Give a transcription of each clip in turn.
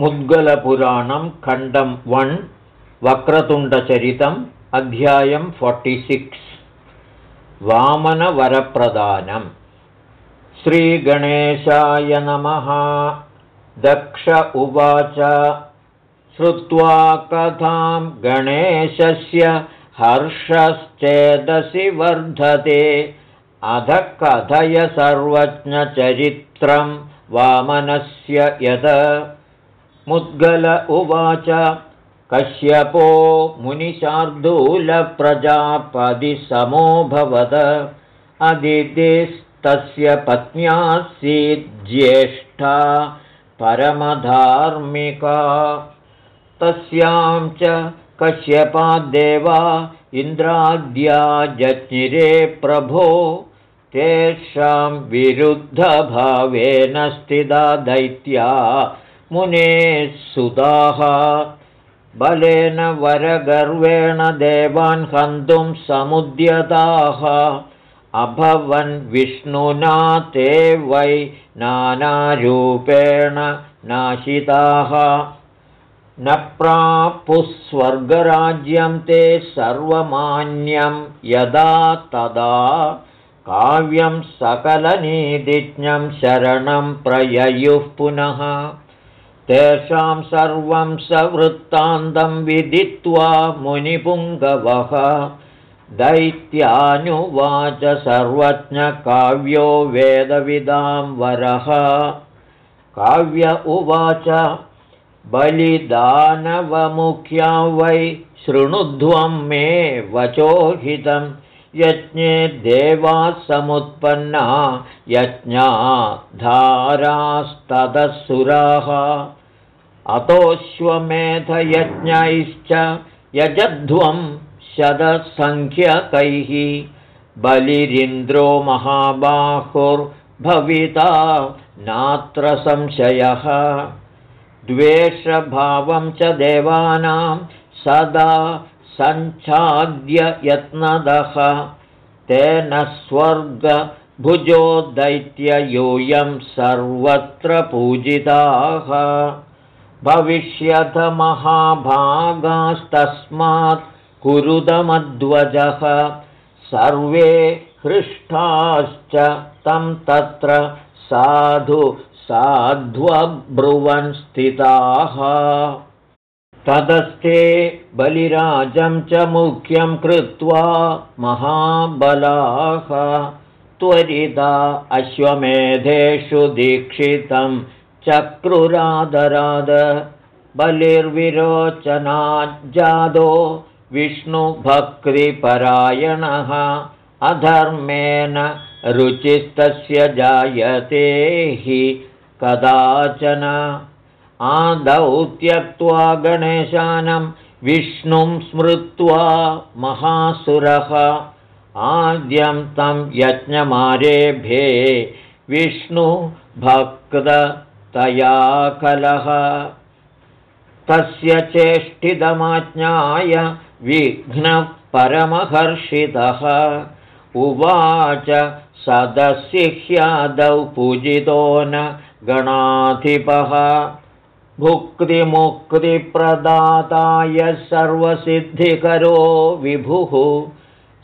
मुद्गलपुराणं खण्डं वन् वक्रतुण्डचरितम् अध्यायं फोर्टिसिक्स् वामनवरप्रदानम् श्रीगणेशाय नमः। दक्ष उवाच। श्रुत्वा कथां गणेशस्य हर्षश्चेदसि वर्धते। अध कथय सर्वज्ञचरित्रं वामनस्य यद मुद्गल उवाच कश्यपो मुनिशार्दूलप्रजापदिसमोऽभवद अदितिस्तस्य पत्न्यासीज्येष्ठा परमधार्मिका। तस्यां च कश्यपाद्देवा इन्द्राद्या जज्ञिरे प्रभो। तेषां विरुद्धभावेन स्थिता दैत्या मुने सुताः बलेन वरगर्वेण देवान् हन्तुं समुद्यताः। अभवन् विष्णुना ते वै नानारूपेण नाशिताः। न प्रापुस्वर्गराज्यं ते सर्वमान्यं यदा तदा काव्यं सकलनीतिज्ञं शरणं प्रययुः पुनः तेषां सर्वं सवृत्तान्तं विदित्वा मुनिपुङ्गवः दैत्यानुवाच सर्वज्ञकाव्यो वेदविदां वरः। काव्य उवाच बलिदानवमुख्या वै शृणुध्वं मे वचोहितं यज्ञे देवाः समुत्पन्ना यज्ञा धारास्तदसुराः अतोऽश्वमेधयज्ञैश्च यजध्वं शतसङ्ख्यकैः। बलिरिन्द्रो महाबाहुर्भविता नात्र संशयः। द्वेषभावं च देवानां सदा सञ्चाद्य यत्नदः तेन स्वर्गभुजो दैत्ययूयं सर्वत्र पूजिताः भविष्यथमहाभागास्तस्मात् कुरुदमध्वजः। सर्वे हृष्टाश्च तं तत्र साधु साध्वब्रुवन् स्थिताः। तदस्ते बलिराजं च मुख्यं कृत्वा महाबलाः। त्वरिता अश्वमेधेषु दीक्षितं चक्रुरादराद बलिर्विरोचनाज्जादो विष्णुभक्तिपरायणः अधर्मेण रुचिस्तस्य जायते हि कदाचन। आदौ त्यक्त्वा गणेशानं विष्णुं स्मृत्वा महासुरः। आद्यं तं यज्ञमारेभे विष्णुभक्ततया कलः तस्य चेष्टितमाज्ञाय विघ्नः परमहर्षितः उवाच सदसिह्यादौ पूजितो न गणाधिपः। भुक्तिमुक्तिप्रदाताय सर्वसिद्धिकरो विभुः।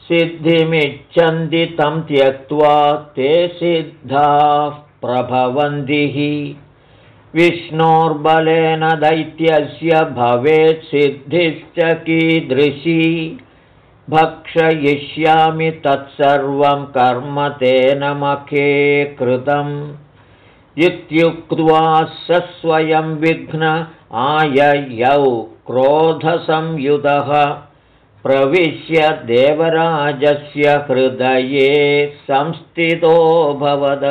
सिद्धिमिच्छन्ति तं त्यक्त्वा ते सिद्धाः प्रभवन्तिः विष्णोर्बलेन दैत्यस्य भवेत् सिद्धिश्च कीदृशी। भक्षयिष्यामि तत्सर्वं कर्म तेन मखे कृतम् इत्युक्त्वा स स्वयं विघ्न आययौ क्रोधसंयुतः प्रविश्य देवराजस्य हृदये संस्थितोऽभवद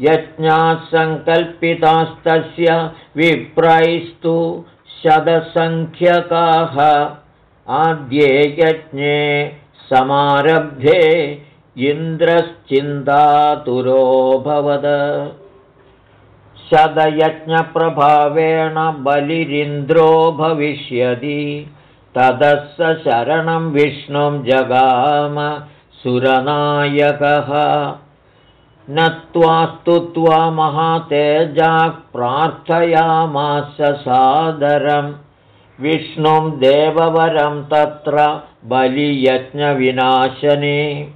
यज्ञासङ्कल्पितास्तस्य विप्रैस्तु शतसङ्ख्यकाः। आद्ये यज्ञे समारब्धे इन्द्रश्चिन्तातुरोऽभवद शतयज्ञप्रभावेण बलिरिन्द्रो भविष्यति। ततः शरणं विष्णुं जगाम सुरनायकः नत्वा महातेजाः प्रार्थयामास सादरम्। विष्णुं देववरं तत्र बलियज्ञविनाशने।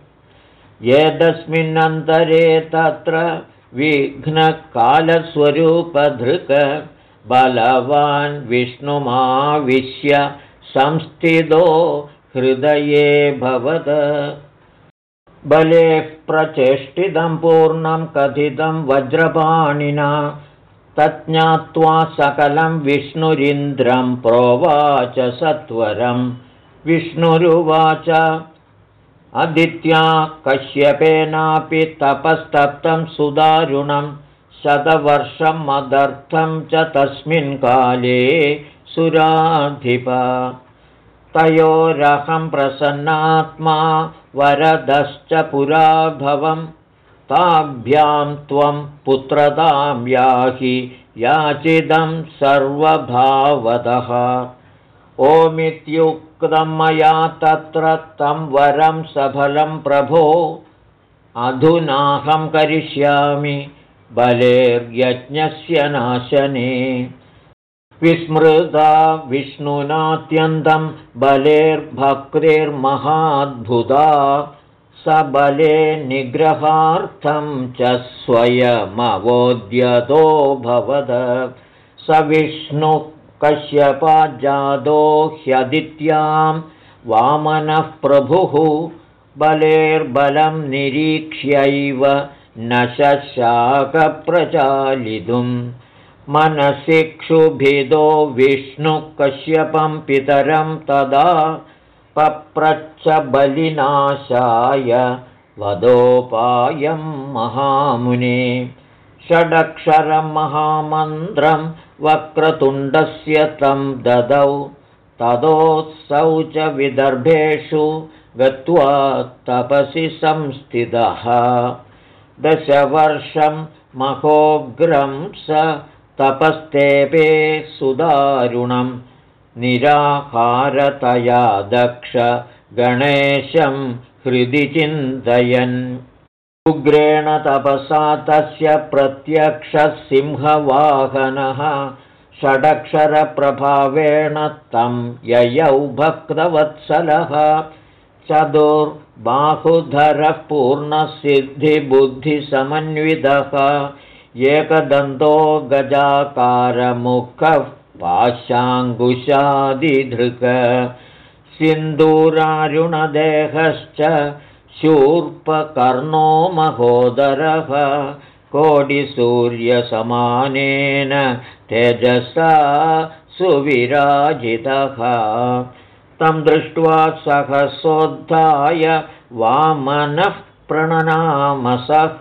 एतस्मिन्नन्तरे तत्र विघ्नकालस्वरूपधृक बलवान् विष्णुमाविश्य संस्थितो हृदये भवद। बलेः प्रचेष्टितं पूर्णं कथितं वज्रपाणिना तज्ज्ञात्वा सकलं विष्णुरिन्द्रं प्रोवाच सत्वरं। विष्णुरुवाच अदित्या कश्यपेनापि तपस्तप्तं सुदारुणं शतवर्षं मदर्थं च तस्मिन् काले सुराधिप तयोरहं प्रसन्नात्मा वरदश्च पुराभवम्। ताभ्यां त्वं पुत्रतां याहि याचिदं सर्वभावतः ओमित्युक्तं मया तत्र तं वरं सफलं प्रभो। अधुनाहं करिष्यामि बलेर्यज्ञस्य नाशने विस्मृता विष्णुनात्यन्तं बलेर्भक्तिर्महाद्भुता सबले निग्रहार्थं च स्वयमवोद्यतो भवद। स विष्णुः कश्यपाजादो ह्यदित्यां वामनः प्रभुः बलेर्बलं निरीक्ष्यैव न शशाकप्रचालितुं मनसि क्षुभिदो विष्णुः कश्यपं पितरं तदा पप्रच्छ बलिनाशाय वदोपायं महामुने। षडक्षरं महामन्त्रं वक्रतुण्डस्य तं ददौ तदोत्सौ च विदर्भेषु गत्वा तपसि संस्थितः। दशवर्षं महोग्रं स तपस्तेपे सुदारुणम् निराहारतया दक्ष गणेशं हृदि चिन्तयन्। उग्रेण तपसा तस्य प्रत्यक्षसिंहवाहनः। षडक्षरप्रभावेण तं ययौ भक्तवत्सलः। चतुर्बाहुधरः पूर्णसिद्धिबुद्धिसमन्वितः एकदन्तो गजाकारमुखः पाशाङ्कुशादिधृक सिन्दूरारुणदेहश्च शूर्पकर्णो महोदरः। कोटिसूर्यसमानेन तेजसा सुविराजितः। तं दृष्ट्वा सहसोद्धाय वामनः प्रणनामसः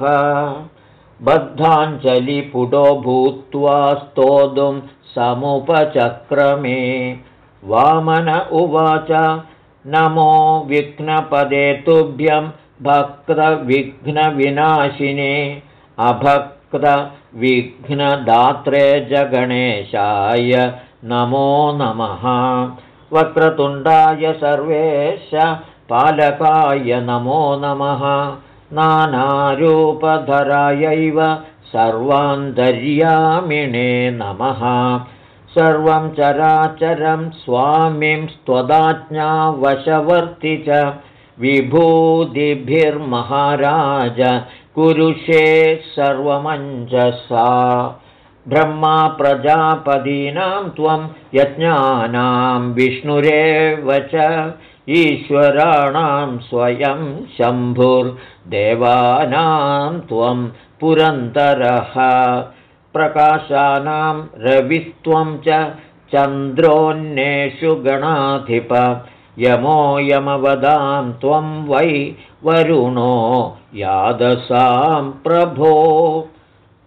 बद्धाञ्जलिपुटो भूत्वा स्तोतुं समुपचक्रमे। वामन उवाच नमो विघ्नपदे तुभ्यं भक्तविघ्नविनाशिने। अभक्तविघ्नदात्रे जगणेशाय नमो नमः। वक्रतुण्डाय सर्वेश पालकाय नमो नमः नानारूपधरायैव सर्वान्तर्यामिणे नमः। सर्वं चराचरं स्वामिं स्त्वदाज्ञावशवर्ति च विभूतिभिर्महाराज कुरुषे सर्वमञ्जसा। ब्रह्मा प्रजापदीनां त्वं यज्ञानां विष्णुरेव च ईश्वराणां स्वयं शम्भुर्देवानां त्वं पुरन्तरः प्रकाशानां रविस्त्वं च चन्द्रोन्नेषु गणाधिप। यमो यमवदां त्वं वै वरुणो यादसां प्रभो।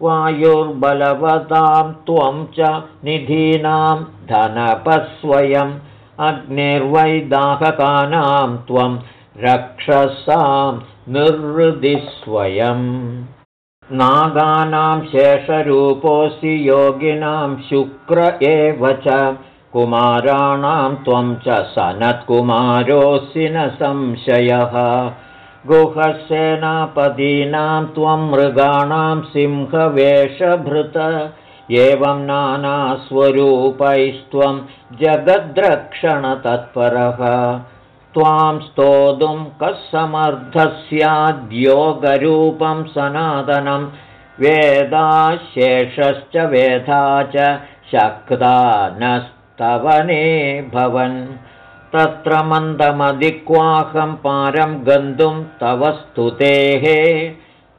वायुर्बलवतां त्वं च निधीनां धनपस्वयम् अग्निर्वैदाहकानां त्वं रक्षसां निर्हृदिस्वयम् नागानां शेषरूपोऽसि योगिनां शुक्र एव च। कुमाराणां त्वं च सनत्कुमारोऽसि न संशयः। गुहसेनापदीनां त्वं मृगाणां सिंहवेषभृत एवं नानास्वरूपैस्त्वं जगद्रक्षणतत्परः। त्वां स्तोतुं कः समर्थः स्याद्योगरूपं सनातनं। वेदाशेषश्च वेधा च शक्ता नस्तवने भवन्। तत्र मन्दमधिक्वाहं पारं गन्तुं तव स्तुतेः।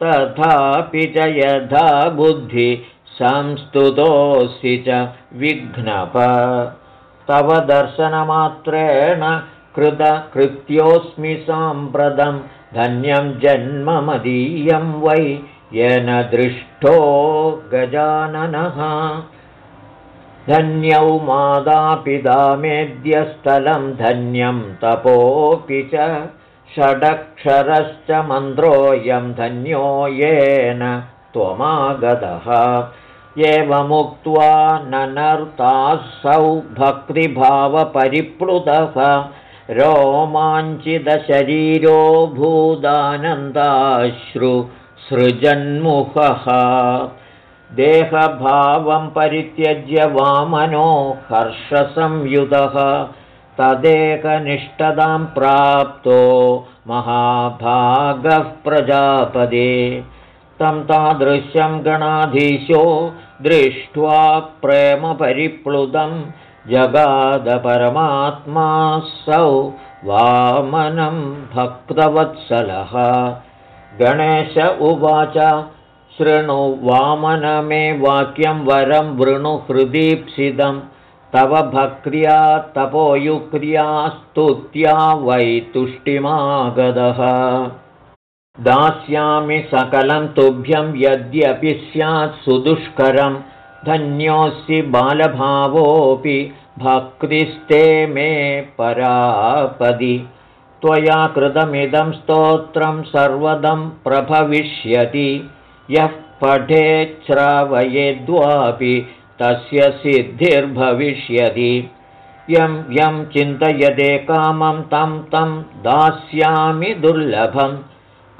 तथापि च यथा बुद्धि संस्तुतोऽसि च विघ्नप। तव दर्शनमात्रेण कृतकृत्योऽस्मि साम्प्रतं धन्यं जन्ममदीयं वै येन दृष्टो गजाननः। धन्यौ मादापिता मेद्यस्थलं धन्यं तपोऽपि च षडक्षरश्च मन्त्रोऽयं धन्यो येन त्वमागतः एवमुक्त्वा ननर्तासौ भक्तिभावपरिप्लुतः रोमाञ्चितशरीरो भूदानन्दाश्रु सृजन्मुखः। देहभावं परित्यज्य वामनो हर्षसंयुतः तदेकनिष्ठतां प्राप्तो महाभागः प्रजापदे तं तादृश्यं गणाधीशो दृष्ट्वा प्रेमपरिप्लुतं जगादपरमात्मासौ वामनं भक्तवत्सलः। गणेश उवाच शृणु वामनमे वाक्यं वरं वृणुहृदीप्सितं तव भक्र्या तपोयुक्र्या स्तुत्या वै तुष्टिमागतः दास्यामि सकलं तुभ्यं यद्यपि स्यात् सुदुष्करं। धन्योऽसि बालभावोऽपि भक्तिस्ते मे परापदि। त्वया कृतमिदं स्तोत्रं सर्वदं प्रभविष्यति। यः पठेच्छ्रावयेद्वापि तस्य सिद्धिर्भविष्यति। यं यं चिन्तयते कामं तं तं दास्यामि दुर्लभम्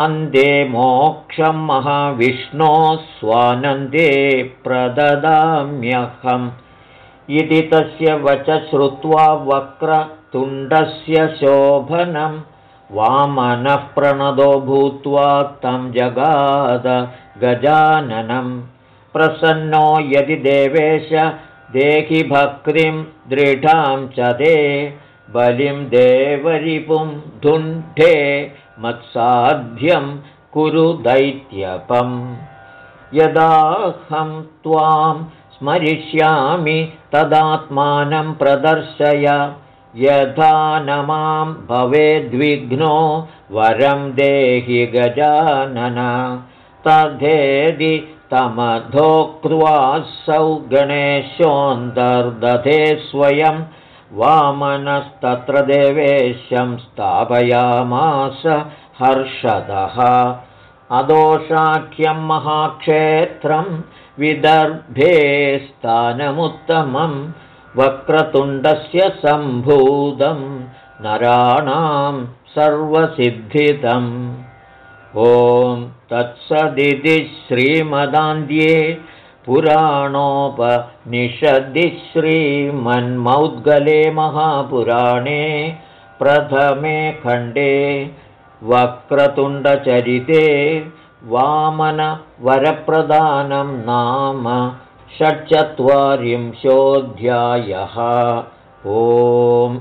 अन्ते मोक्षं महाविष्णो स्वानन्दे प्रददाम्यहम्। इति तस्य वच श्रुत्वा वक्रतुण्डस्य शोभनं वामनः प्रणदो भूत्वा तं जगाद गजाननं। प्रसन्नो यदि देवेश देहि भक्तिं दृढां च ते बलिं देवरिपुं धुण्ठे मत्साध्यं कुरु दैत्यपम् यदाहं त्वां स्मरिष्यामि तदात्मानं प्रदर्शय यथा न मां भवेद्विघ्नो वरं देहि गजानन। तथेदि तमधोक्त्वासौ गणेशोऽन्तर्दधे स्वयं वामनस्तत्र देवेशं स्थापयामास हर्षदः। अदोषाख्यं महाक्षेत्रं विदर्भे स्थानमुत्तमं वक्रतुण्डस्य सम्भूतं नराणां सर्वसिद्धितम्। ॐ तत्सदिति श्रीमदान्ध्ये पुराणोपनिषदि श्रीमन्मौद्गले महापुराणे प्रथमे खण्डे वक्रतुण्डचरिते वामनवरप्रदानं नाम षट्चत्वारिंशोऽध्यायः। ओम्